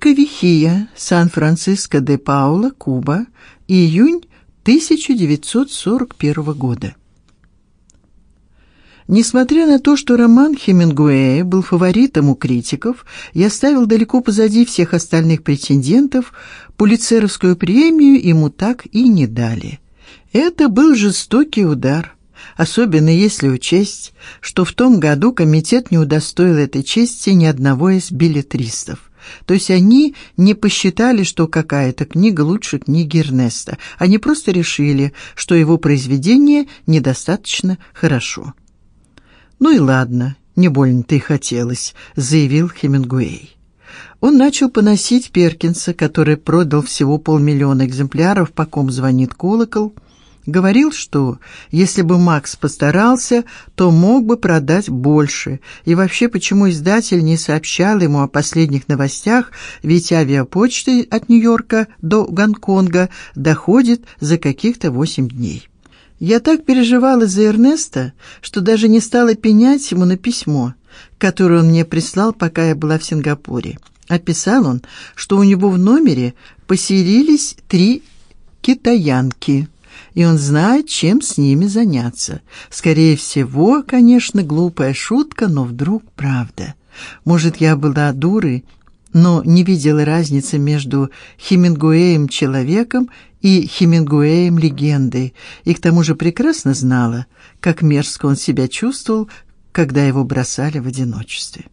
Порто Вихия, Сан-Франциско де Паула, Куба, июнь 1941 года. Несмотря на то, что роман Хемингуэя был фаворитом у критиков и оставил далеко позади всех остальных претендентов, Пулитцеровскую премию ему так и не дали. Это был жестокий удар, особенно если учесть, что в том году комитет не удостоил этой чести ни одного из билетристов. То есть они не посчитали, что какая-то книга лучше книги Эрнеста. Они просто решили, что его произведение недостаточно хорошо. Ну и ладно, не больно-то и хотелось, заявил Хемингуэй. Он начал поносить Перкинса, который продал всего полмиллиона экземпляров, по ком звонит колокол. Говорил, что если бы Макс постарался, то мог бы продать больше. И вообще, почему издатель не сообщал ему о последних новостях, ведь авиапочта от Нью-Йорка до Гонконга доходит за каких-то восемь дней. Я так переживала за Эрнеста, что даже не стала пенять ему на письмо, которое он мне прислал, пока я была в Сингапуре. Описал он, что у него в номере поселились три китаянки, и он знает, чем с ними заняться. Скорее всего, конечно, глупая шутка, но вдруг правда. Может, я была дурой, но не видела разницы между Хемингуэем человеком и Хемингуэем легендой, и к тому же прекрасно знала, как мерзко он себя чувствовал, когда его бросали в одиночестве.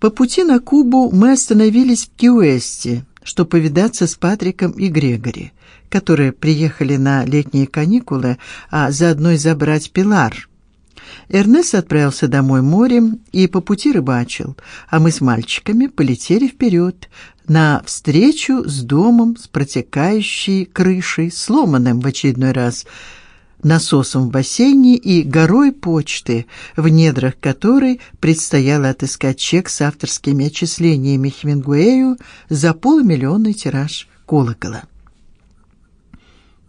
По пути на Кубу мы остановились в Кьюэсте, чтобы повидаться с Патриком и Грегори, которые приехали на летние каникулы, а заодно и забрать Пилар. Эрнест отправился домой морем и по пути рыбачил, а мы с мальчиками полетели вперед на встречу с домом с протекающей крышей, сломанным в очередной раз насосом в бассейне и горой почты, в недрах которой предстояло отыскать чек с авторскими отчислениями Хемингуэю за полмиллионный тираж колокола.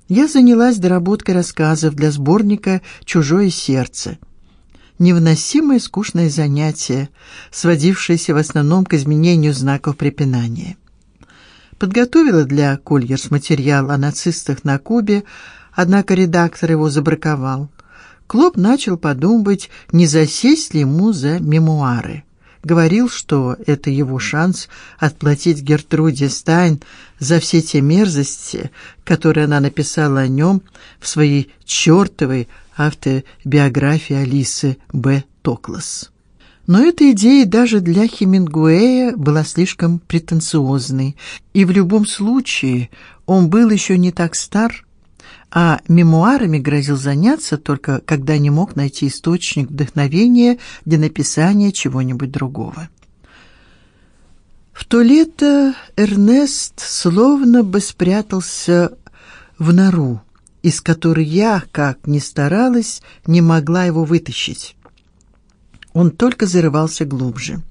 Я занялась доработкой рассказов для сборника Чужое сердце невыносимое скучное занятие, сводившееся в основном к изменению знаков препинания. Подготовила для Кольерс материал о нацистах на Кубе, однако редактор его забраковал. Клоп начал подумывать, не засесть ли ему за мемуары. Говорил, что это его шанс отплатить Гертруде Стайн за все те мерзости, которые она написала о нем в своей чертовой автобиография Алисы Б. Токлас. Но эта идея даже для Хемингуэя была слишком претенциозной, и в любом случае он был еще не так стар, а мемуарами грозил заняться только когда не мог найти источник вдохновения для написания чего-нибудь другого. В то лето Эрнест словно бы спрятался в нору, из которой я, как ни старалась, не могла его вытащить. Он только зарывался глубже.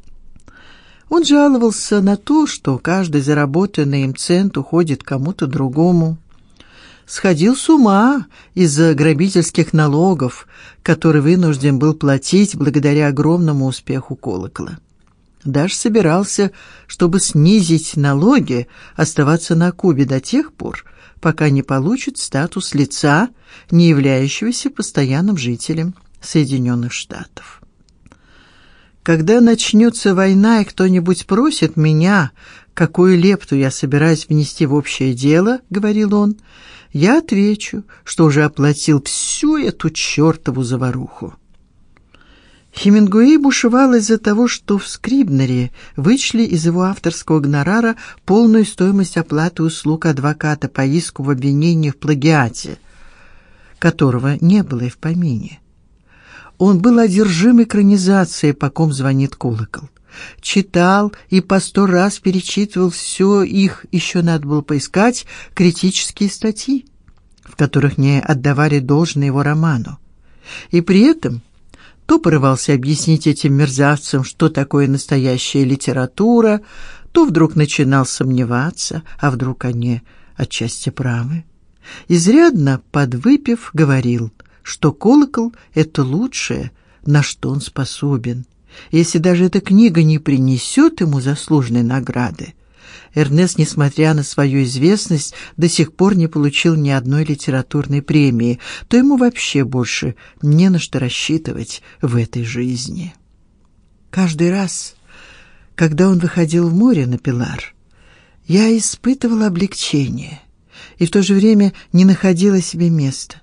Он жаловался на то, что каждый заработанный им цент уходит кому-то другому. Сходил с ума из-за грабительских налогов, которые вынужден был платить благодаря огромному успеху колокола. Даже собирался, чтобы снизить налоги, оставаться на Кубе до тех пор, пока не получит статус лица, не являющегося постоянным жителем Соединенных Штатов. Когда начнется война и кто-нибудь просит меня, какую лепту я собираюсь внести в общее дело, говорил он, я отвечу, что уже оплатил всю эту чертову заваруху. Хемингуэй бушевал из-за того, что в Скрибнере вычли из его авторского гонорара полную стоимость оплаты услуг адвоката по иску в обвинении в плагиате, которого не было и в помине. Он был одержим экранизацией «По ком звонит колокол». Читал и по сто раз перечитывал все их, еще надо было поискать, критические статьи, в которых не отдавали должное его роману. И при этом то порывался объяснить этим мерзавцам, что такое настоящая литература, то вдруг начинал сомневаться, а вдруг они отчасти правы. Изрядно подвыпив, говорил, что колокол это лучшее, на что он способен, Если даже эта книга не принесет ему заслуженной награды, Эрнест, несмотря на свою известность, до сих пор не получил ни одной литературной премии, то ему вообще больше не на что рассчитывать в этой жизни. Каждый раз, когда он выходил в море на Пилар, я испытывала облегчение и в то же время не находила себе места.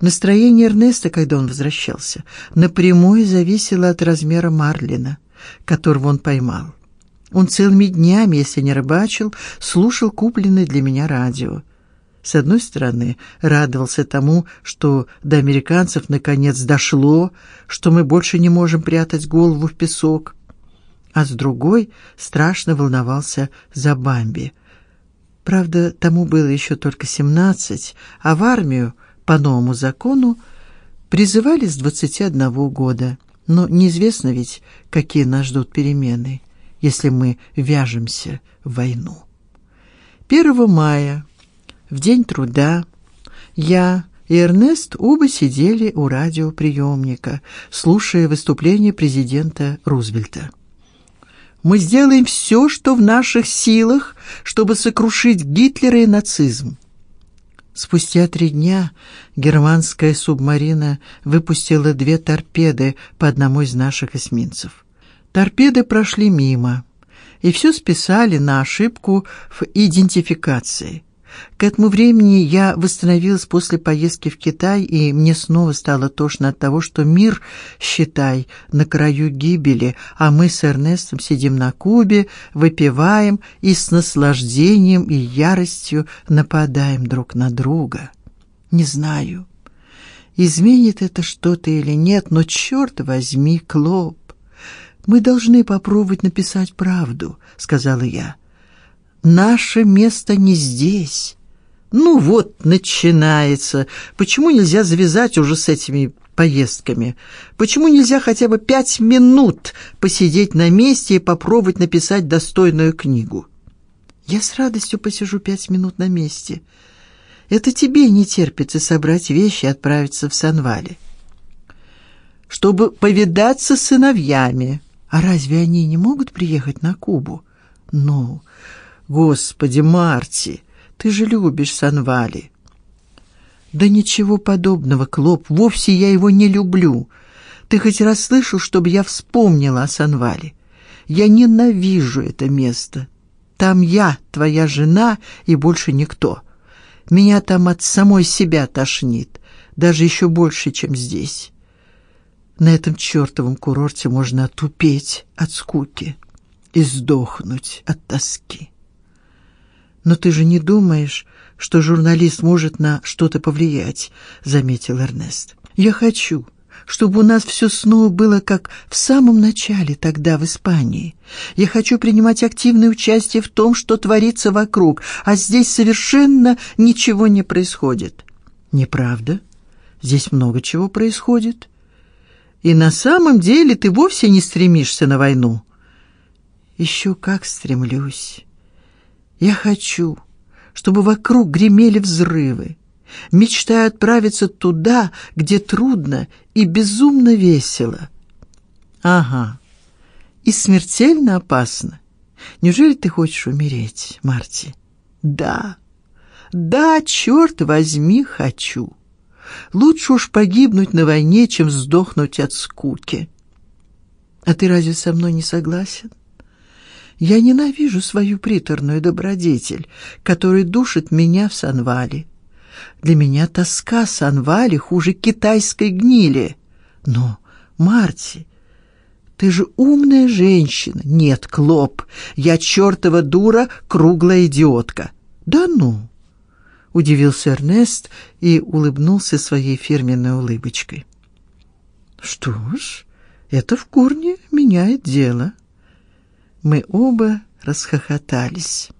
Настроение Эрнеста, когда он возвращался, напрямую зависело от размера марлина, которого он поймал. Он целыми днями, если не рыбачил, слушал купленное для меня радио. С одной стороны, радовался тому, что до американцев наконец дошло, что мы больше не можем прятать голову в песок, а с другой страшно волновался за Бамби. Правда, тому было еще только семнадцать, а в армию по новому закону призывали с двадцати одного года. Но неизвестно ведь, какие нас ждут перемены если мы вяжемся в войну. 1 мая, в день труда, я и Эрнест оба сидели у радиоприемника, слушая выступление президента Рузвельта. Мы сделаем все, что в наших силах, чтобы сокрушить Гитлера и нацизм. Спустя три дня германская субмарина выпустила две торпеды по одному из наших эсминцев. Торпеды прошли мимо, и все списали на ошибку в идентификации. К этому времени я восстановилась после поездки в Китай, и мне снова стало тошно от того, что мир, считай, на краю гибели, а мы с Эрнестом сидим на кубе, выпиваем и с наслаждением и яростью нападаем друг на друга. Не знаю, изменит это что-то или нет, но черт возьми, Клоп, мы должны попробовать написать правду, сказала я. Наше место не здесь. Ну вот, начинается. Почему нельзя завязать уже с этими поездками? Почему нельзя хотя бы пять минут посидеть на месте и попробовать написать достойную книгу? Я с радостью посижу пять минут на месте. Это тебе не терпится собрать вещи и отправиться в Санвали. Чтобы повидаться с сыновьями, а разве они не могут приехать на Кубу? Ну, господи, Марти, ты же любишь Санвали. Да ничего подобного, Клоп, вовсе я его не люблю. Ты хоть раз слышал, чтобы я вспомнила о Санвале? Я ненавижу это место. Там я, твоя жена и больше никто. Меня там от самой себя тошнит, даже еще больше, чем здесь. На этом чертовом курорте можно отупеть от скуки и сдохнуть от тоски. Но ты же не думаешь, что журналист может на что-то повлиять, заметил Эрнест. Я хочу, чтобы у нас все снова было как в самом начале тогда в Испании. Я хочу принимать активное участие в том, что творится вокруг, а здесь совершенно ничего не происходит. Неправда? Здесь много чего происходит. И на самом деле ты вовсе не стремишься на войну. Еще как стремлюсь. Я хочу, чтобы вокруг гремели взрывы. Мечтаю отправиться туда, где трудно и безумно весело. Ага. И смертельно опасно. Неужели ты хочешь умереть, Марти? Да. Да, черт возьми, хочу. Лучше уж погибнуть на войне, чем сдохнуть от скуки. А ты разве со мной не согласен? Я ненавижу свою приторную добродетель, которая душит меня в Санвале. Для меня тоска Санвали хуже китайской гнили. Но, Марти, ты же умная женщина. Нет, Клоп, я чертова дура, круглая идиотка. Да ну удивился Эрнест и улыбнулся своей фирменной улыбочкой. Что ж, это в корне меняет дело. Мы оба расхохотались.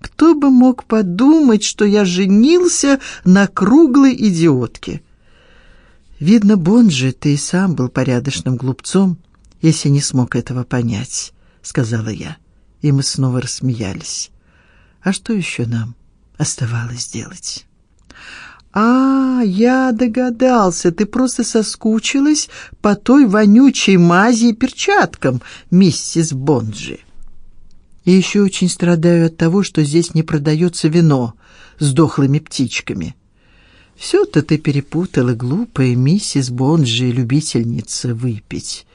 Кто бы мог подумать, что я женился на круглой идиотке? Видно, Бонжи, ты и сам был порядочным глупцом, если не смог этого понять, сказала я, и мы снова рассмеялись. А что еще нам? Оставалось делать. А, я догадался, ты просто соскучилась по той вонючей мази и перчаткам, миссис Бонджи. И еще очень страдаю от того, что здесь не продается вино с дохлыми птичками. Все-то ты перепутала, глупая миссис Бонджи, любительница выпить.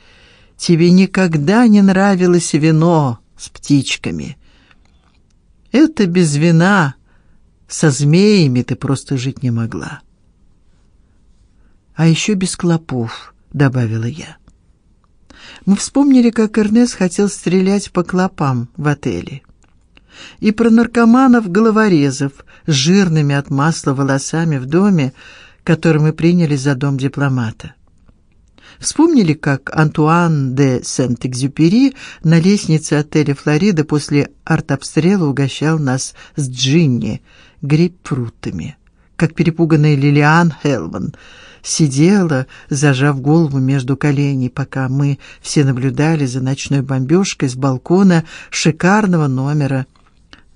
Тебе никогда не нравилось вино с птичками. Это без вина со змеями ты просто жить не могла. А еще без клопов, добавила я. Мы вспомнили, как Эрнест хотел стрелять по клопам в отеле. И про наркоманов-головорезов с жирными от масла волосами в доме, который мы приняли за дом дипломата. Вспомнили, как Антуан де Сент-Экзюпери на лестнице отеля Флорида после артобстрела угощал нас с джинни, грейпфрутами, как перепуганная Лилиан Хелман сидела, зажав голову между коленей, пока мы все наблюдали за ночной бомбежкой с балкона шикарного номера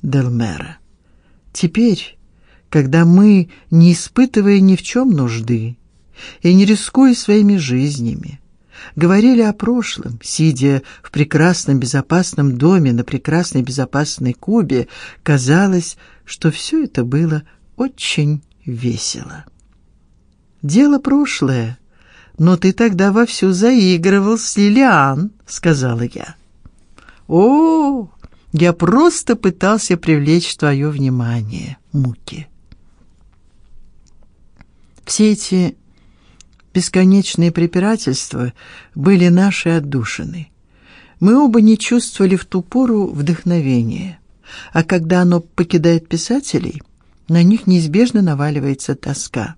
Делмера. Теперь, когда мы, не испытывая ни в чем нужды, и не рискуя своими жизнями, говорили о прошлом, сидя в прекрасном безопасном доме на прекрасной безопасной Кубе, казалось, что все это было очень весело. Дело прошлое, но ты тогда вовсю заигрывал с Лилиан, сказала я. О, я просто пытался привлечь твое внимание, Муки. Все эти бесконечные препирательства были нашей отдушиной. Мы оба не чувствовали в ту пору вдохновения, а когда оно покидает писателей, на них неизбежно наваливается тоска.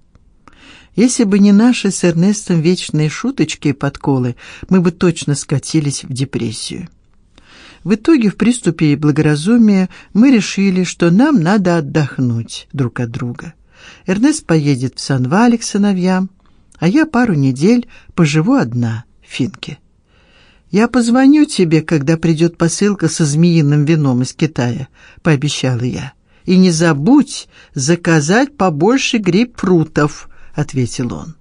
Если бы не наши с Эрнестом вечные шуточки и подколы, мы бы точно скатились в депрессию. В итоге, в приступе благоразумия, мы решили, что нам надо отдохнуть друг от друга. Эрнест поедет в Сан-Вале сыновьям, а я пару недель поживу одна в Финке. Я позвоню тебе, когда придет посылка со змеиным вином из Китая, пообещала я. И не забудь заказать побольше грейпфрутов, ответил он.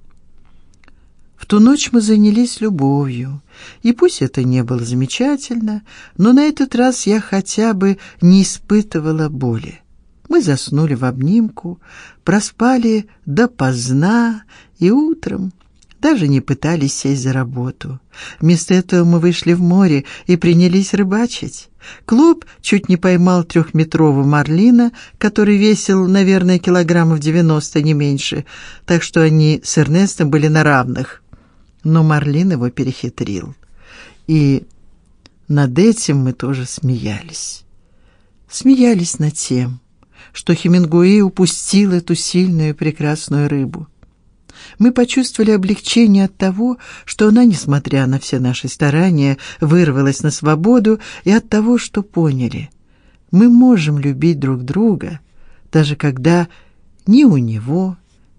В ту ночь мы занялись любовью, и пусть это не было замечательно, но на этот раз я хотя бы не испытывала боли. Мы заснули в обнимку, проспали допоздна и утром даже не пытались сесть за работу. Вместо этого мы вышли в море и принялись рыбачить. Клуб чуть не поймал трехметрового марлина, который весил, наверное, килограммов девяносто не меньше, так что они с Эрнестом были на равных. Но марлин его перехитрил. И над этим мы тоже смеялись. Смеялись над тем, что Хемингуэй упустил эту сильную и прекрасную рыбу. Мы почувствовали облегчение от того, что она, несмотря на все наши старания, вырвалась на свободу, и от того, что поняли, мы можем любить друг друга, даже когда ни у него,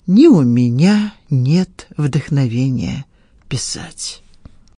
ни у меня нет вдохновения писать.